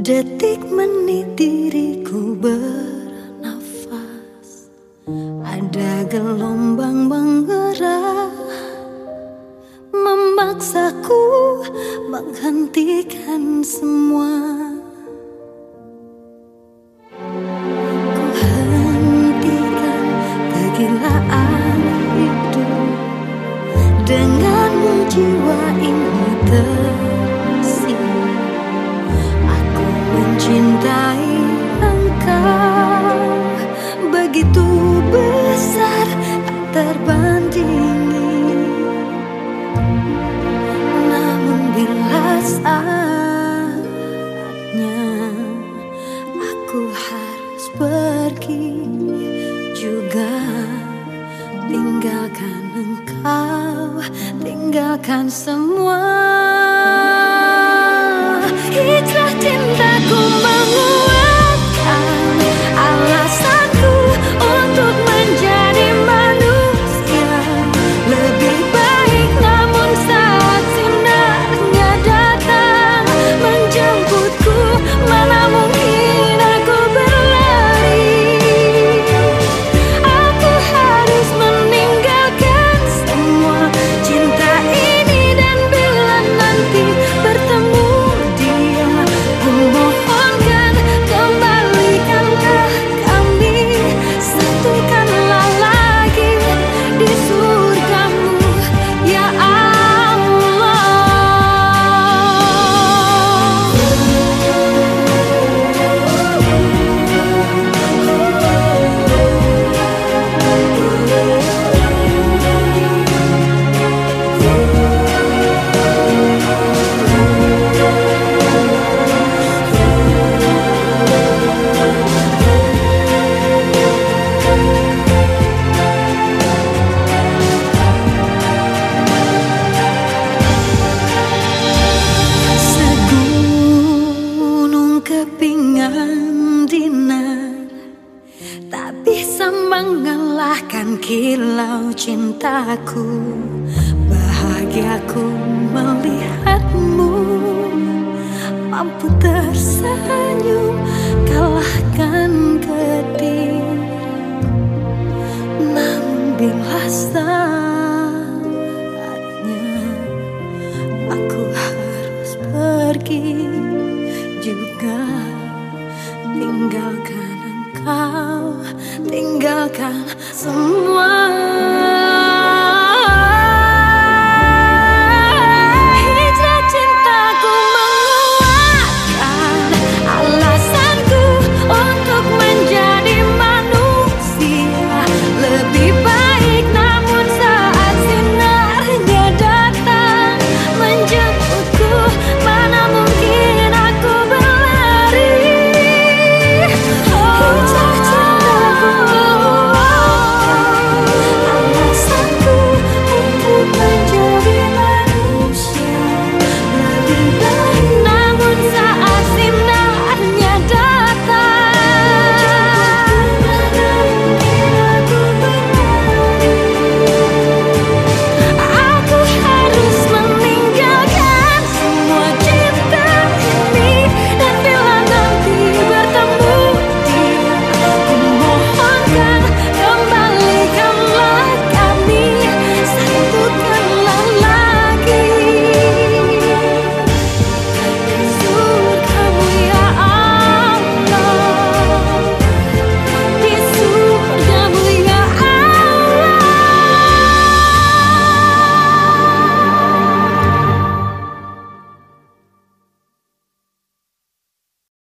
Detik menit diriku bernafas. Ada gelombang menggerak. Memaksaku menghentikan semua. Ku hentikan kegilaan hidup. Dengan jiwa ini terbandingi. Namun bila saatnya Aku harus pergi juga Tinggalkan engkau Tinggalkan semua. Hijrah cintaku menguatkan dinar Tak bisa mengalahkan kilau cintaku. Bahagiaku melihatmu Mampu tersenyum kalahkan kediri. Namun bila tinggalkan semua.